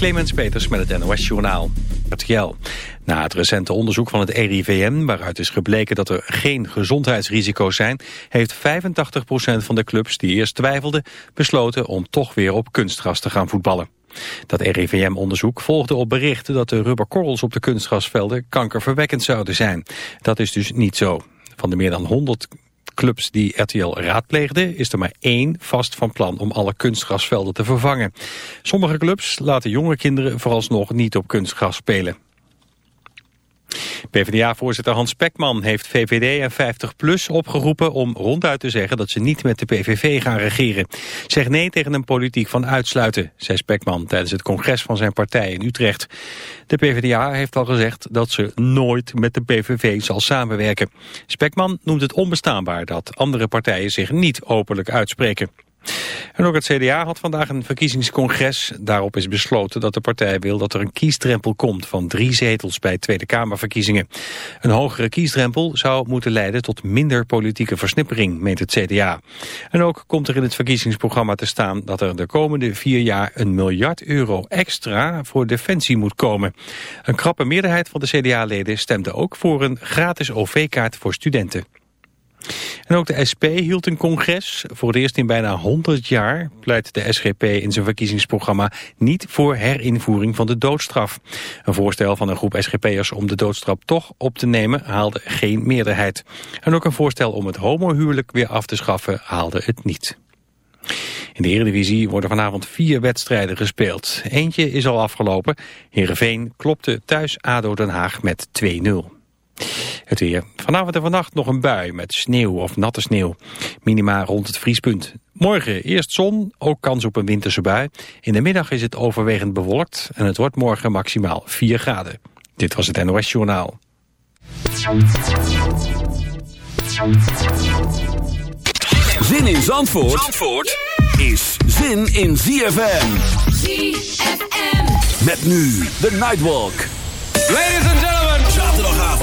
Clemens Peters met het NOS Journaal. Na het recente onderzoek van het RIVM, waaruit is gebleken dat er geen gezondheidsrisico's zijn, heeft 85% van de clubs die eerst twijfelden besloten om toch weer op kunstgras te gaan voetballen. Dat RIVM-onderzoek volgde op berichten dat de rubberkorrels op de kunstgrasvelden kankerverwekkend zouden zijn. Dat is dus niet zo. Van de meer dan 100 clubs die RTL raadpleegde is er maar één vast van plan om alle kunstgrasvelden te vervangen. Sommige clubs laten jonge kinderen vooralsnog niet op kunstgras spelen. PvdA-voorzitter Hans Spekman heeft VVD en 50PLUS opgeroepen om ronduit te zeggen dat ze niet met de PVV gaan regeren. Zeg nee tegen een politiek van uitsluiten, zei Spekman tijdens het congres van zijn partij in Utrecht. De PvdA heeft al gezegd dat ze nooit met de PVV zal samenwerken. Spekman noemt het onbestaanbaar dat andere partijen zich niet openlijk uitspreken. En ook het CDA had vandaag een verkiezingscongres. Daarop is besloten dat de partij wil dat er een kiesdrempel komt van drie zetels bij Tweede Kamerverkiezingen. Een hogere kiesdrempel zou moeten leiden tot minder politieke versnippering, meent het CDA. En ook komt er in het verkiezingsprogramma te staan dat er de komende vier jaar een miljard euro extra voor defensie moet komen. Een krappe meerderheid van de CDA-leden stemde ook voor een gratis OV-kaart voor studenten. En ook de SP hield een congres. Voor het eerst in bijna 100 jaar pleit de SGP in zijn verkiezingsprogramma niet voor herinvoering van de doodstraf. Een voorstel van een groep SGP'ers om de doodstraf toch op te nemen haalde geen meerderheid. En ook een voorstel om het homohuwelijk weer af te schaffen haalde het niet. In de Eredivisie worden vanavond vier wedstrijden gespeeld. Eentje is al afgelopen. Heerenveen klopte thuis ADO Den Haag met 2-0. Het weer. Vanavond en vannacht nog een bui met sneeuw of natte sneeuw. Minima rond het vriespunt. Morgen eerst zon, ook kans op een winterse bui. In de middag is het overwegend bewolkt en het wordt morgen maximaal 4 graden. Dit was het NOS Journaal. Zin in Zandvoort, Zandvoort is zin in ZFM. ZFM. Met nu de Nightwalk. Ladies and.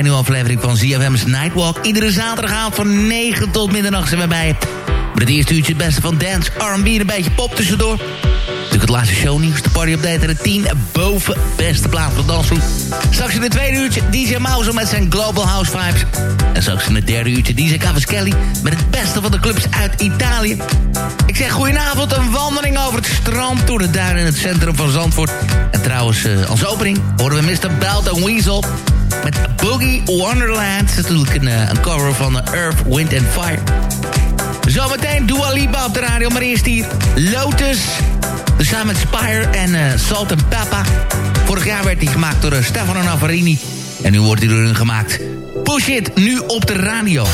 Een nieuwe aflevering van ZFM's Nightwalk. Iedere zaterdagavond van 9 tot middernacht zijn we bij. Met het eerste uurtje het beste van dance, R&B en een beetje pop tussendoor. Natuurlijk het laatste shownieuws, de party update en de 10 boven beste plaat van de dansgroep. Straks in het tweede uurtje DJ Mouse met zijn Global House Vibes. En straks in het derde uurtje DJ Cavaschelli met het beste van de clubs uit Italië. Ik zeg goedenavond, een wandeling over het strand door de duinen in het centrum van Zandvoort. En trouwens, uh, als opening horen we Mr. Belt en Weasel met Boogie Wonderland. Natuurlijk een, uh, een cover van Earth, Wind and Fire. Zometeen Dua Lipa op de radio, maar eerst hier Lotus. Samen met Spire en uh, Salt and Peppa. Vorig jaar werd hij gemaakt door Stefano Navarini. En nu wordt hij door hun gemaakt. Push It, nu op de radio.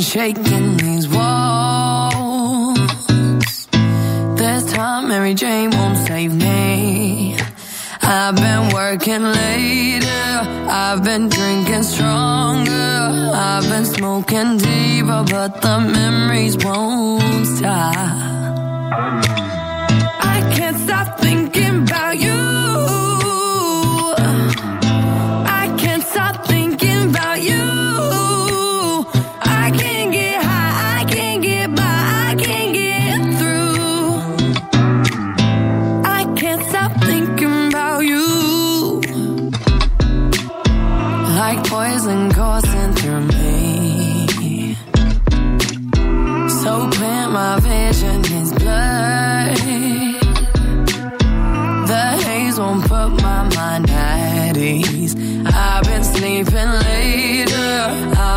shaking these walls. This time Mary Jane won't save me. I've been working later. I've been drinking stronger. I've been smoking deeper, but the memories won't stop.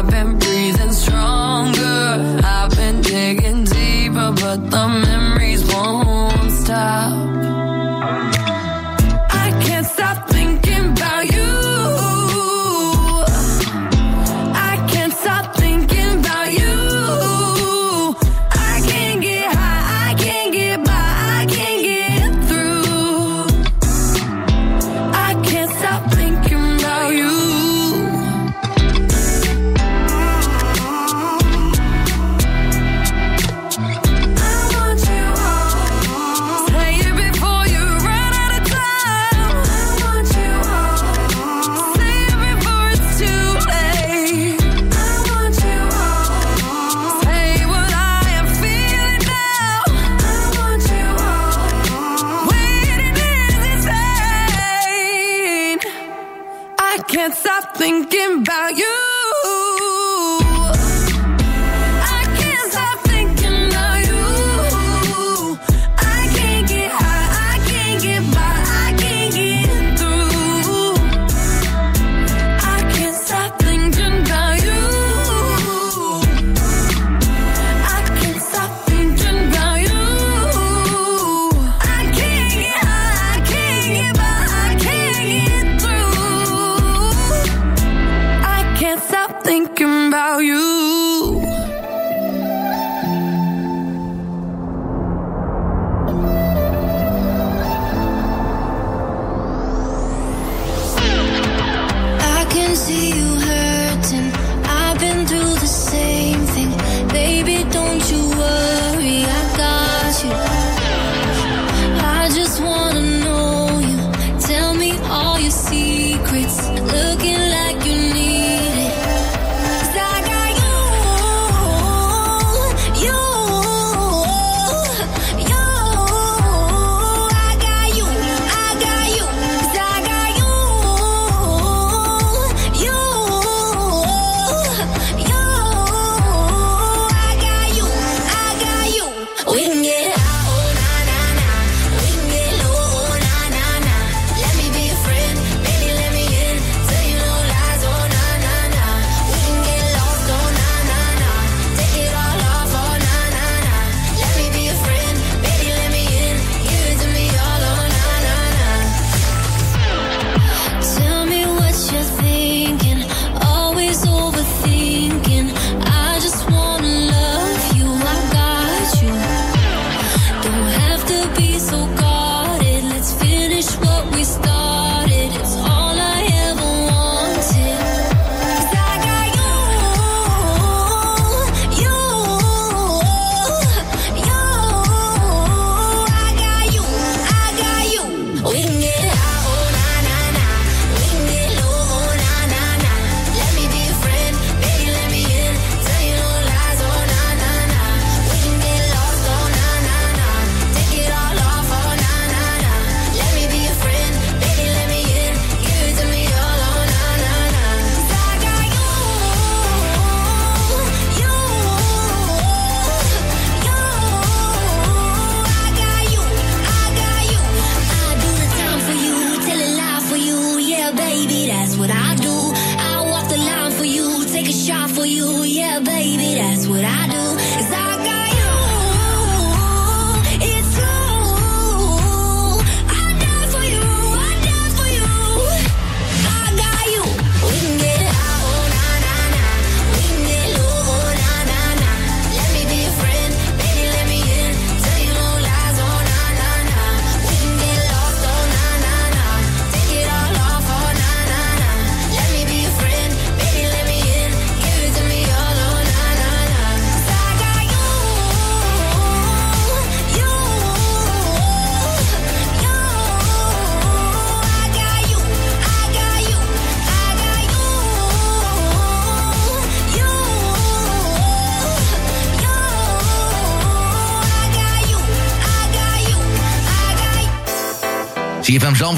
I've been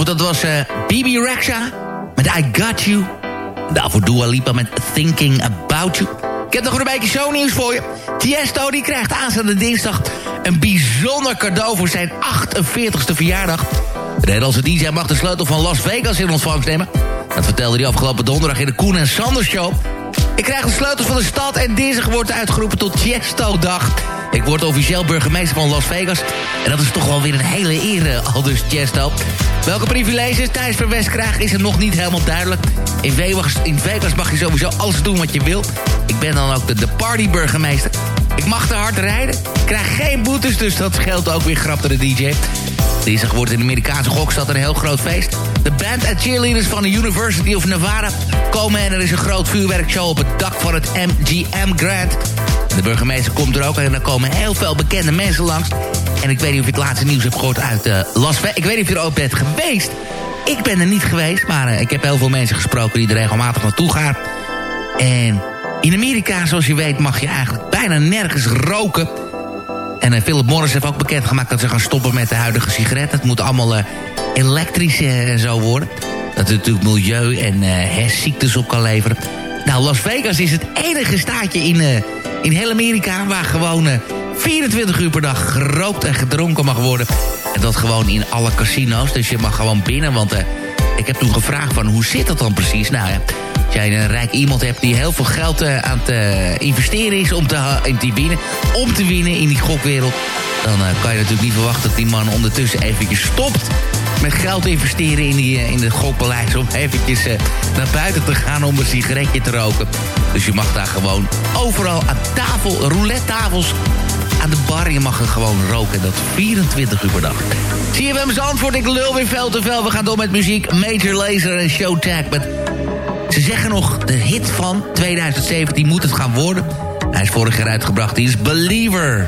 Dat was uh, Bibi Rexha met I Got You. Daarvoor Dua Lipa met Thinking About You. Ik heb nog een beetje shownieuws voor je. Tiesto die krijgt aanstaande dinsdag een bijzonder cadeau voor zijn 48ste verjaardag. De Nederlandse DJ mag de sleutel van Las Vegas in ontvangst nemen. Dat vertelde hij afgelopen donderdag in de Koen en Sanders Show. Ik krijg de sleutels van de stad en dinsdag wordt uitgeroepen tot Tiesto-dag. Ik word officieel burgemeester van Las Vegas. En dat is toch wel weer een hele eer, al dus Chesto. Welke privileges Thijs van West krijgt is er nog niet helemaal duidelijk. In Vegas, mag je sowieso alles doen wat je wilt. Ik ben dan ook de, de partyburgemeester. Ik mag te hard rijden. Krijg geen boetes, dus dat scheelt ook weer grap de DJ. Dinsdag wordt in de Amerikaanse gokstad een heel groot feest. De band en cheerleaders van de University of Nevada komen en er is een groot vuurwerkshow op het dak van het MGM Grand. De burgemeester komt er ook en er komen heel veel bekende mensen langs. En ik weet niet of je het laatste nieuws hebt gehoord uit uh, Las Vegas. Ik weet niet of je er ook bent geweest. Ik ben er niet geweest, maar uh, ik heb heel veel mensen gesproken die er regelmatig naartoe gaan. En in Amerika, zoals je weet, mag je eigenlijk bijna nergens roken. En uh, Philip Morris heeft ook bekendgemaakt dat ze gaan stoppen met de huidige sigaretten. Het moet allemaal elektrisch en zo worden. Dat het natuurlijk milieu en uh, ziektes op kan leveren. Nou, Las Vegas is het enige staatje in, in heel Amerika... waar gewoon 24 uur per dag gerookt en gedronken mag worden. En dat gewoon in alle casino's. Dus je mag gewoon binnen, want... ik heb toen gevraagd van hoe zit dat dan precies? Nou ja, als jij een rijk iemand hebt die heel veel geld uh, aan het uh, investeren is om te, te winnen, om te winnen in die gokwereld, dan kan je natuurlijk niet verwachten dat die man ondertussen eventjes stopt met geld investeren in, die, in de gokpaleis om eventjes naar buiten te gaan om een sigaretje te roken. Dus je mag daar gewoon overal aan tafel, roulette tafels aan de bar. Je mag er gewoon roken. Dat 24 uur per dag. Hem antwoord? Ik lul weer veel te veel. We gaan door met muziek. Major Laser en Showtag ze zeggen nog, de hit van 2017 moet het gaan worden. Hij is vorig jaar uitgebracht, die is Believer.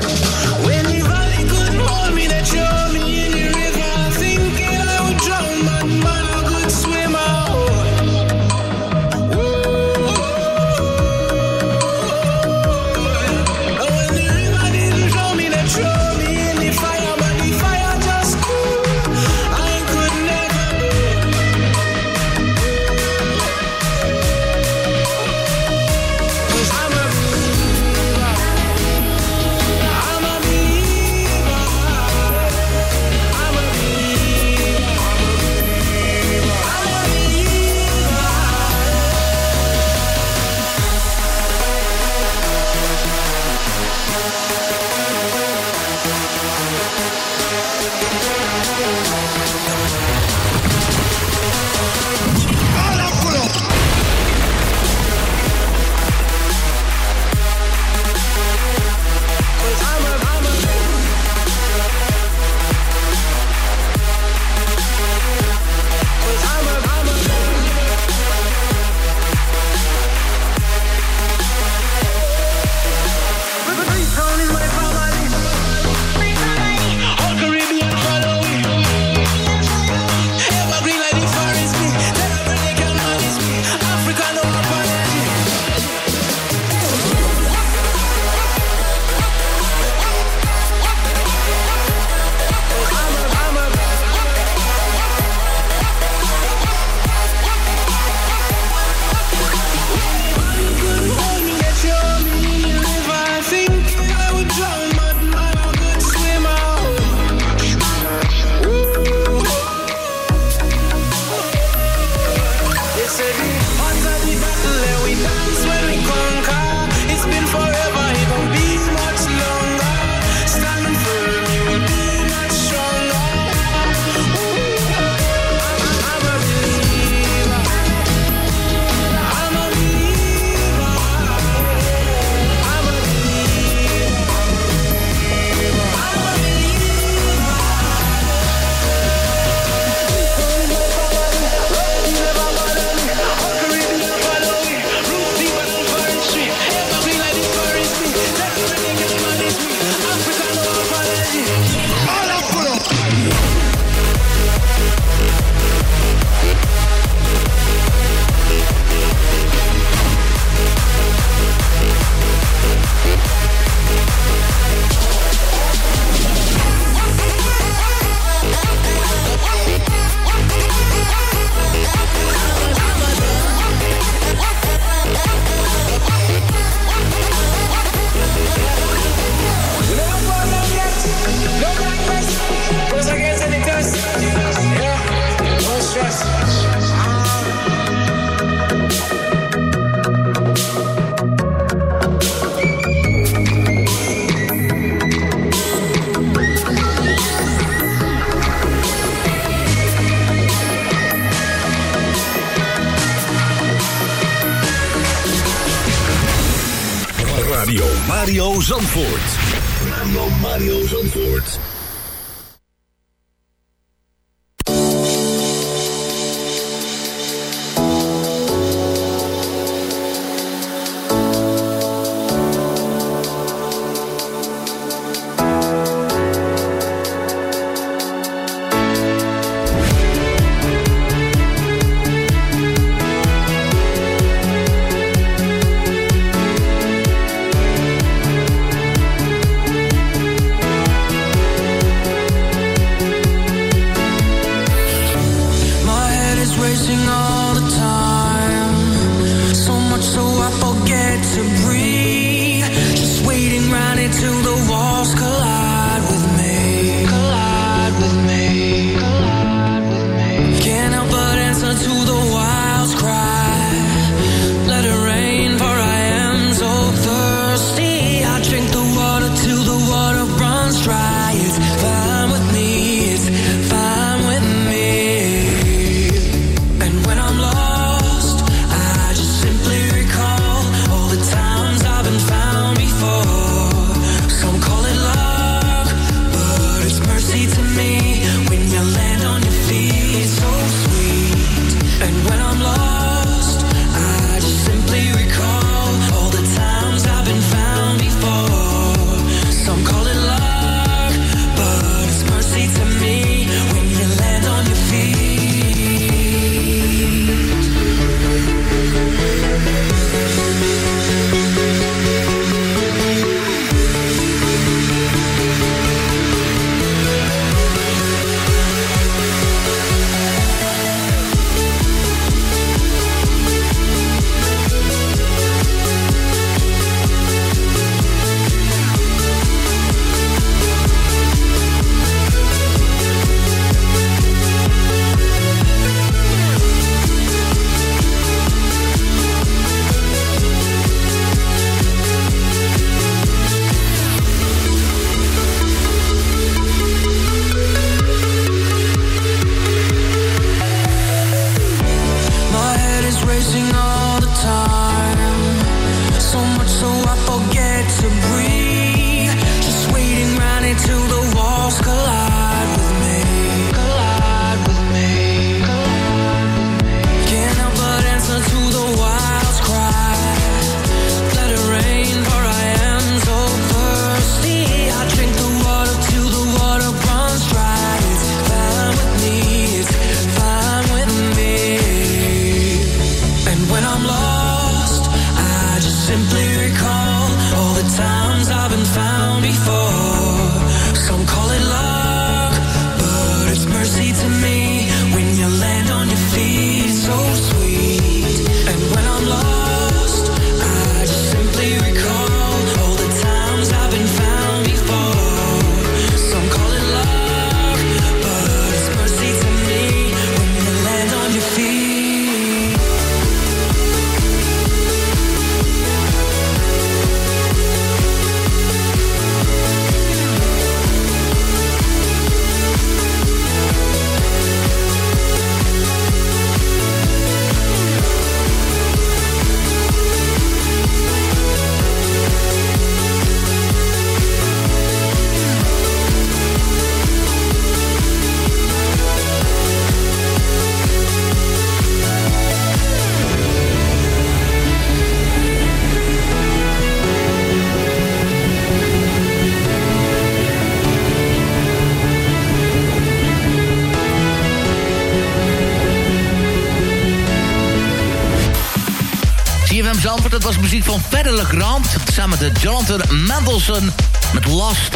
Samen met Jonathan Mendelssohn met Lost.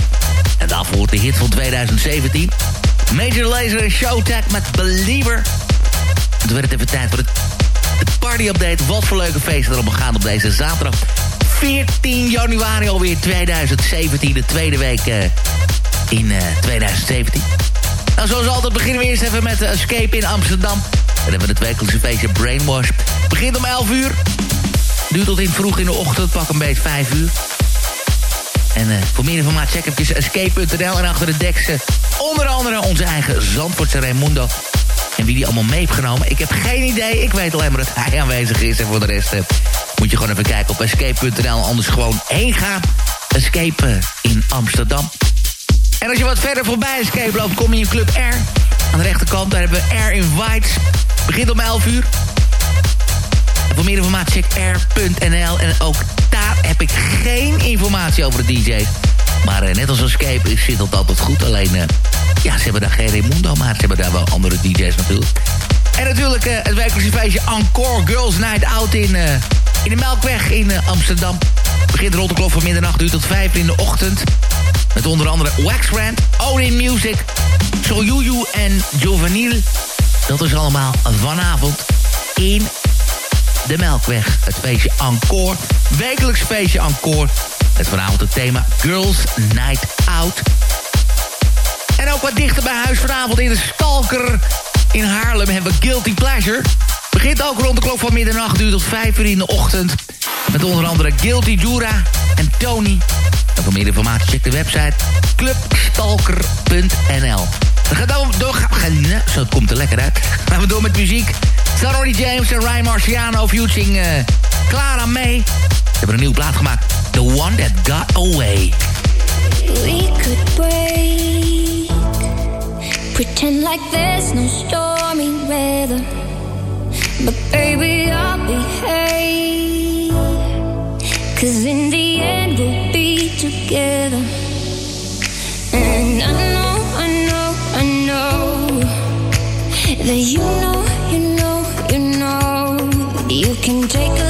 En daarvoor de hit van 2017. Major Lazer en Showtag met Believer. toen werd het even tijd voor het party-update. Wat voor leuke feesten er gaan op deze zaterdag. 14 januari alweer 2017. De tweede week uh, in uh, 2017. Nou, zoals altijd beginnen we eerst even met de Escape in Amsterdam. Dan hebben we het wekelijkse feestje Brainwash. Begint om 11 uur. Duurt tot in vroeg in de ochtend, pak een beetje 5 uur. En uh, voor meer informatie check even escape.nl. En achter de deks uh, onder andere onze eigen Zandvoortse Raimundo. En wie die allemaal mee heeft genomen. Ik heb geen idee. Ik weet alleen maar dat hij aanwezig is. En voor de rest uh, moet je gewoon even kijken op escape.nl. Anders gewoon heen gaan. Escape in Amsterdam. En als je wat verder voorbij Escape loopt, kom je in Club R. Aan de rechterkant, daar hebben we Air Invites. Begint om 11 uur. Voor meer informatie check air.nl. En ook daar heb ik geen informatie over de DJ's. Maar uh, net als Escape zit dat altijd goed. Alleen, uh, ja, ze hebben daar geen Raimundo, maar ze hebben daar wel andere DJ's natuurlijk. En natuurlijk uh, het wekelijkse feestje Encore Girls Night Out in, in de Melkweg in Amsterdam. Begint rond de klok van middernacht, duurt tot vijf in de ochtend. Met onder andere Waxrand, Odin Music, Soyuyu en Jovanil. Dat is allemaal vanavond in de Melkweg. Het feestje Encore. Wekelijks feestje Encore. Met vanavond het thema Girls Night Out. En ook wat dichter bij huis vanavond in de Stalker in Haarlem hebben we Guilty Pleasure. Begint ook rond de klok van middernacht, duurt tot vijf uur in de ochtend. Met onder andere Guilty Jura en Tony. En voor meer informatie check de website clubstalker.nl. We gaan door, door gaan, zo, het komt er lekker uit. Gaan we door met muziek. Ronnie James en Ryan Marciano featuring uh, Clara May. Ze hebben een nieuwe plaat gemaakt. The One That Got Away. We could break Pretend like there's no stormy weather But baby I'll behave Cause in the end we'll be together That you know, you know, you know. You can take a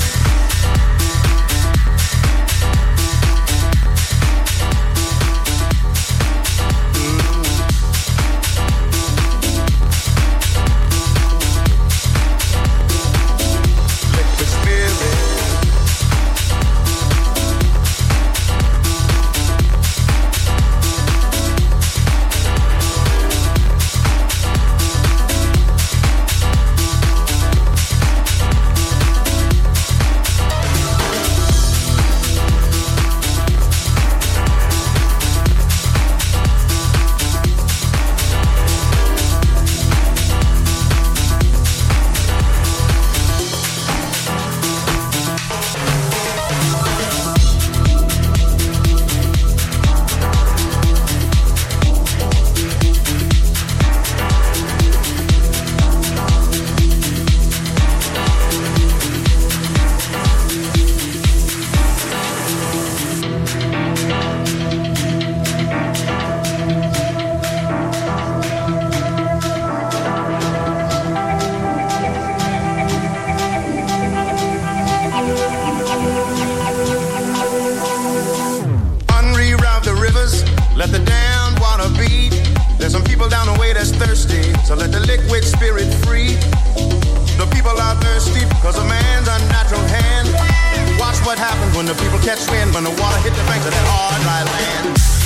Catch wind when the water hit the banks of that hard, dry land.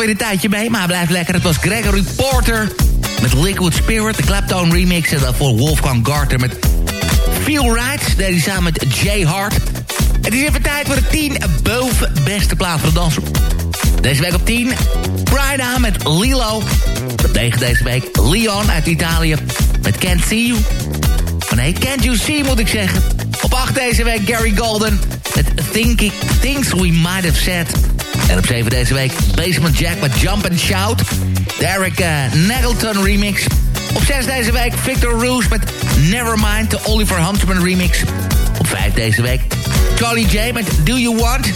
Alweer een tijdje mee, maar hij blijft lekker. Het was Gregory Porter met Liquid Spirit, de Clapton remix. En daarvoor Wolfgang Garter met Feel Right. Deed hij samen met Jay Hart. Het is even tijd voor de 10 boven beste plaat voor de danser. Deze week op 10, Prida met Lilo. Op 9 deze week, Leon uit Italië met Can't See You. Oh nee, Can't You See moet ik zeggen. Op 8 deze week, Gary Golden met Thinking, Things We Might Have Said. En op 7 deze week, Basement Jack met Jump and Shout. Derek uh, remix. Op 6 deze week, Victor Roos met Nevermind, de Oliver Huntsman remix. Op 5 deze week, Charlie J met Do You Want.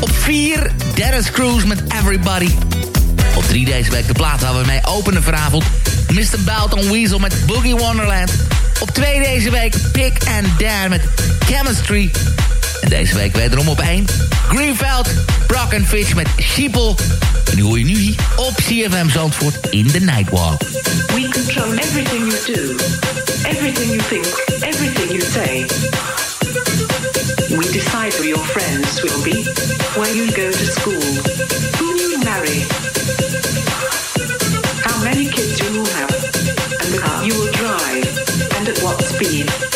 Op 4, Dennis Cruz met Everybody. Op 3 deze week de plaat waar we mee openen vanavond. Mr. Bout Weasel met Boogie Wonderland. Op 2 deze week Pick and Dan met Chemistry. En deze week wederom op 1. Greenveld, Brock and Fish met Sheeple. En die hoor je nu op CFM Zandvoort in the Nightwalk. We control everything you do, everything you think, everything you say. We decide who your friends will be, where you go to school, who you marry, how many kids you will have, and the car you will drive, and at what speed.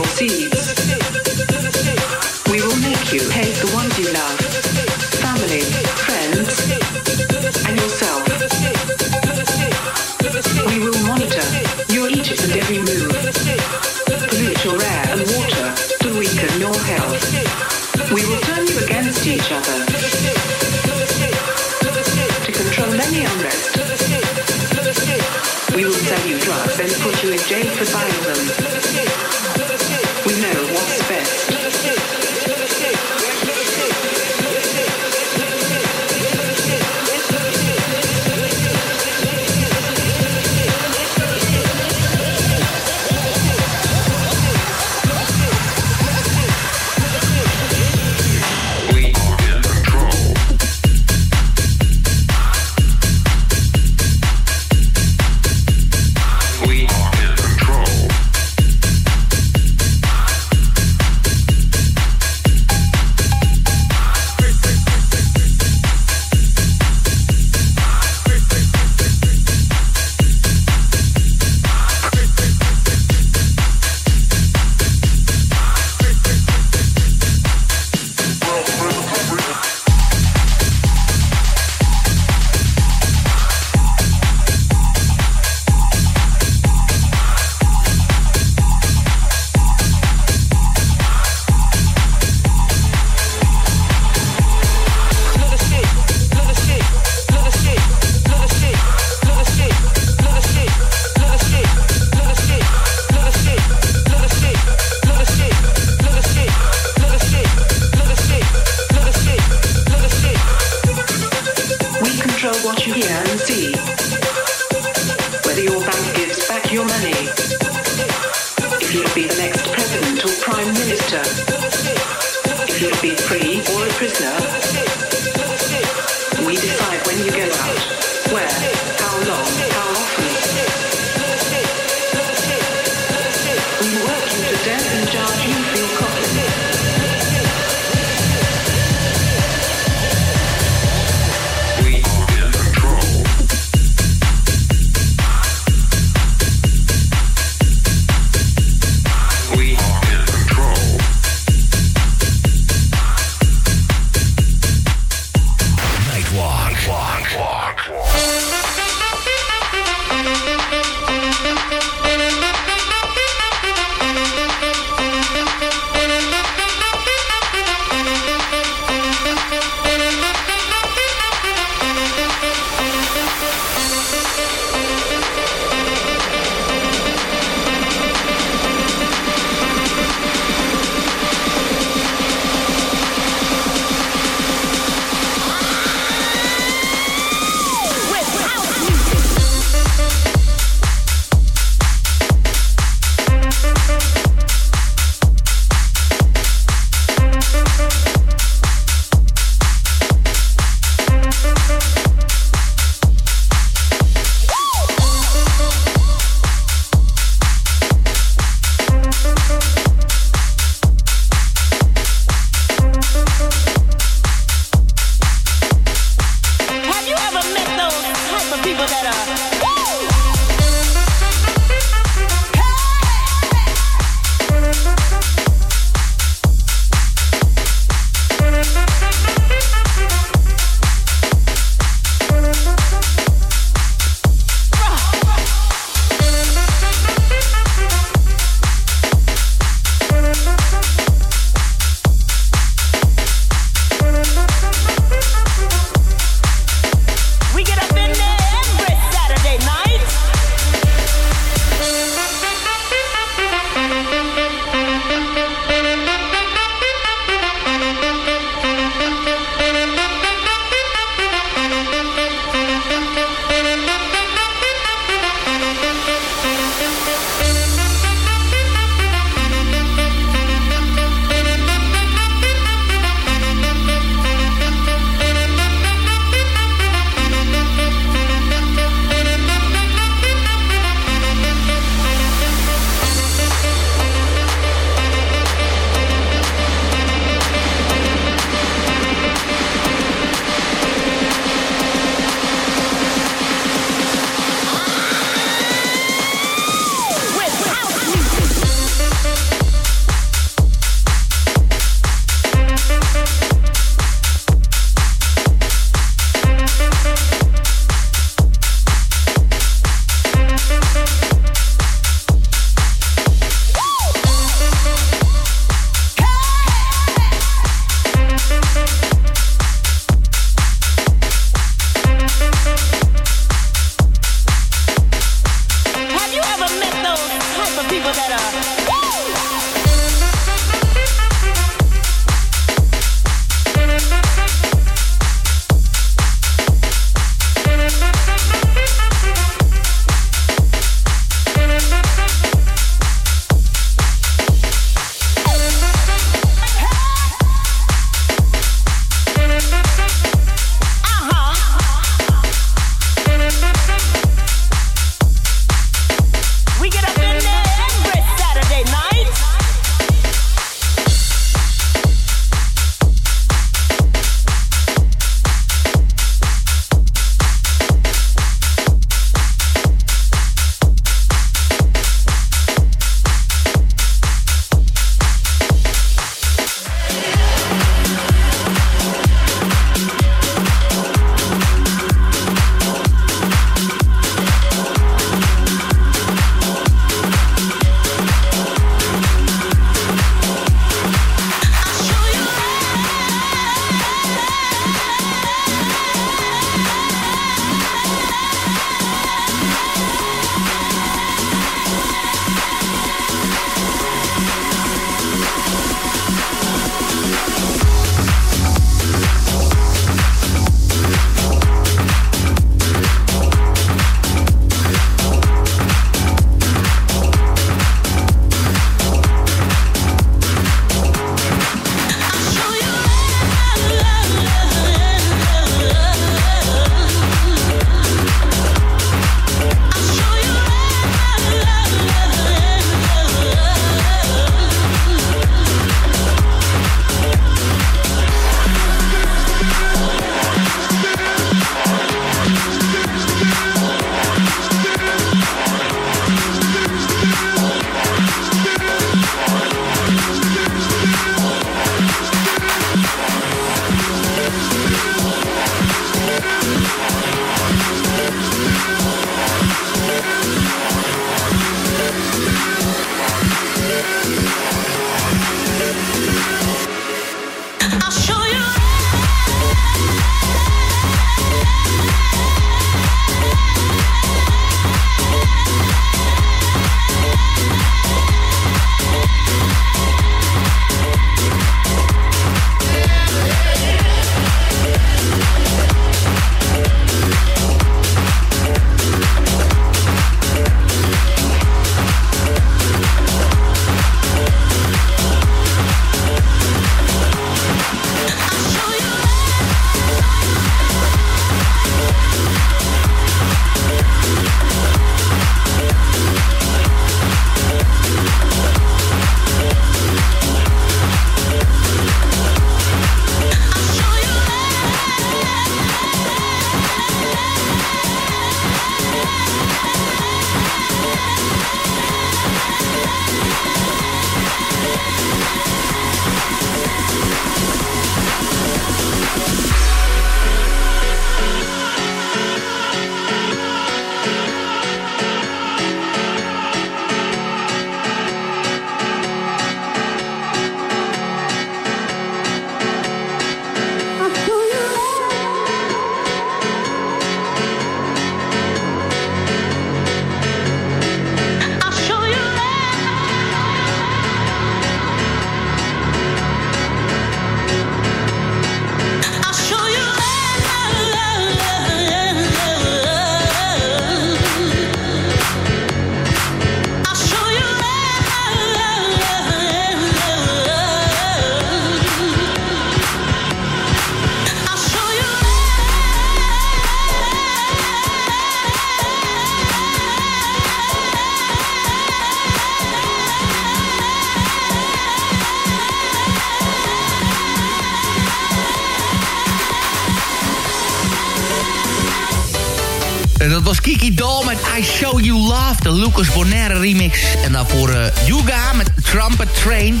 De Lucas Bonaire remix. En daarvoor uh, Yuga met Trumpet Train.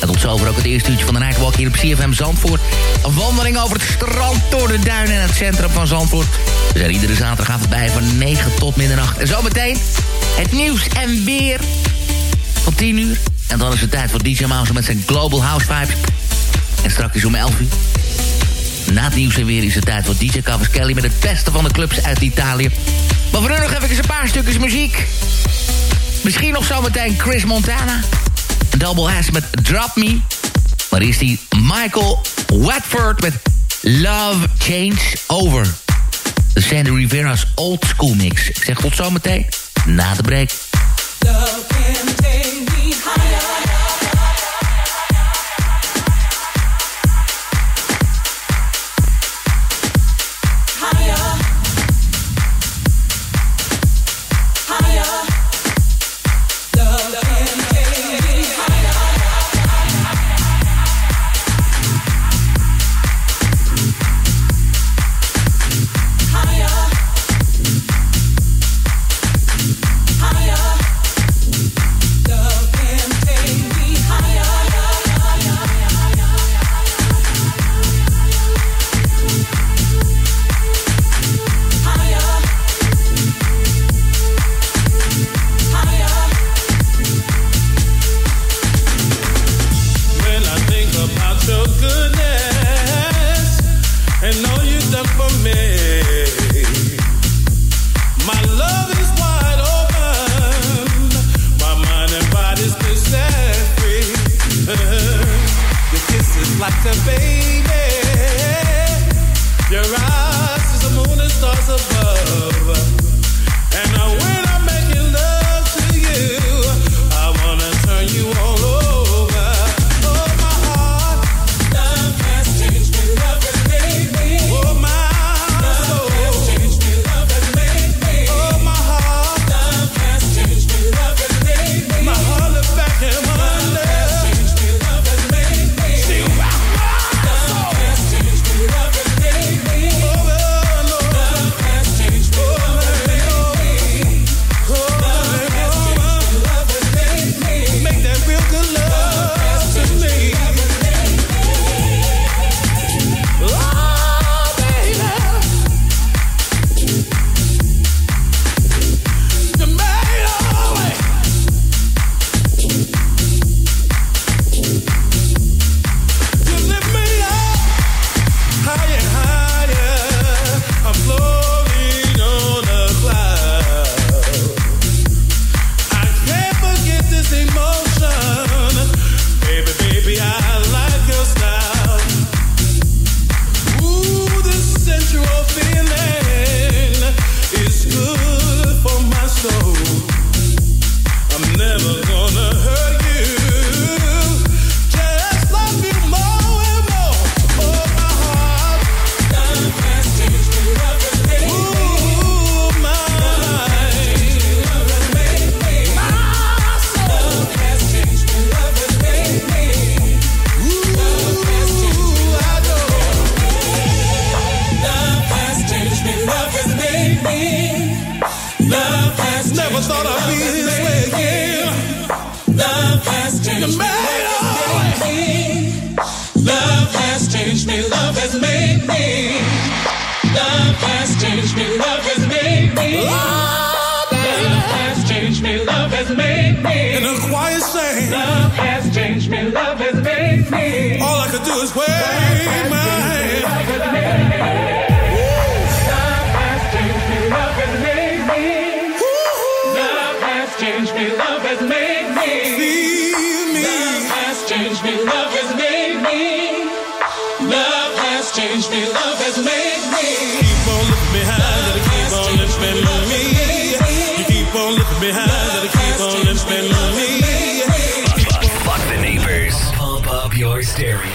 En tot zover ook het eerste uurtje van de Nightwalk hier op CFM Zandvoort. Een wandeling over het strand, door de duinen en het centrum van Zandvoort. We zijn iedere zaterdagavond bij van 9 tot middernacht. En zometeen het nieuws en weer van 10 uur. En dan is het tijd voor DJ Mouse met zijn Global House Vibes. En straks om 11 uur. Na het nieuws en weer is het tijd voor DJ Cavus Kelly... met het beste van de clubs uit Italië. Maar voor nu nog even een paar stukjes muziek. Misschien nog zometeen Chris Montana. Double S met Drop Me. Maar is die Michael Watford met Love Change Over. De Sandy Rivera's Old School Mix. Ik zeg tot zometeen na de break.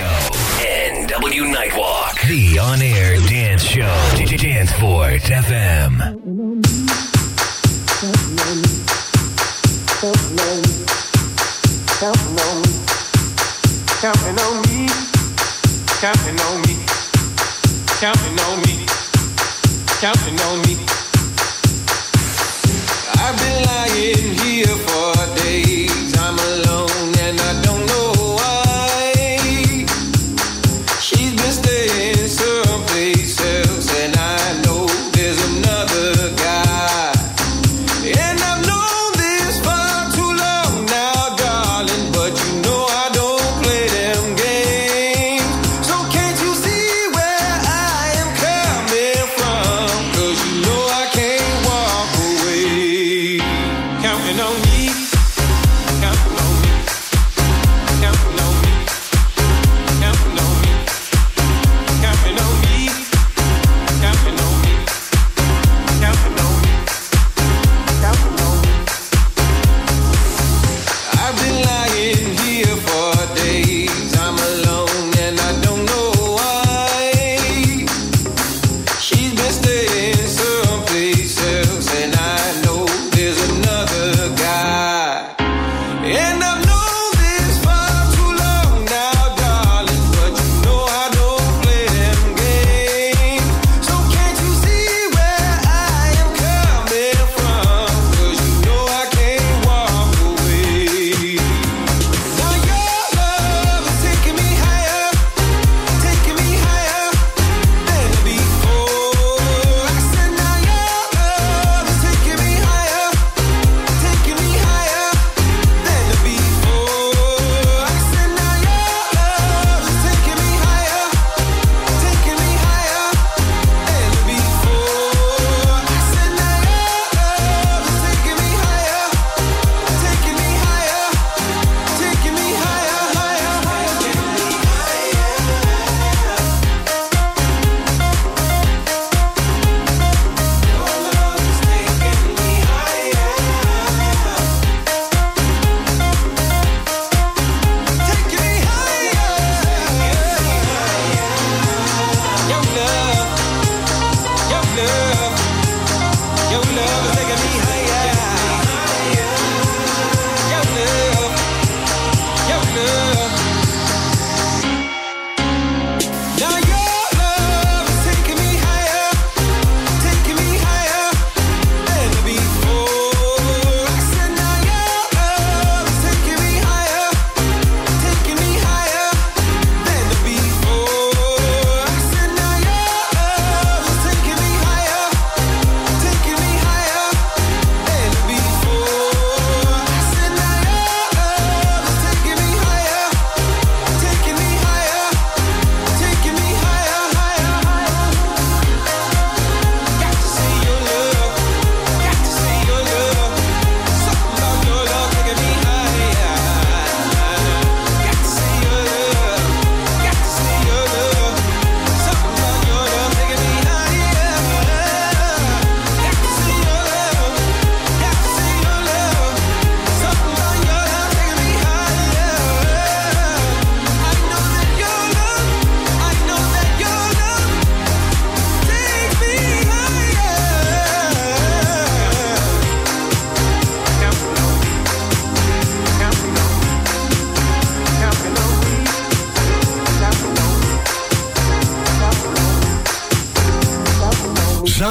Show. NW Nightwalk. The on air dance show. Danceport FM. Counting on me, counting on me, counting on me, counting on me, counting on me.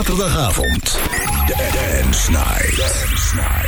Zaterdagavond. Dance Night. Dance Night.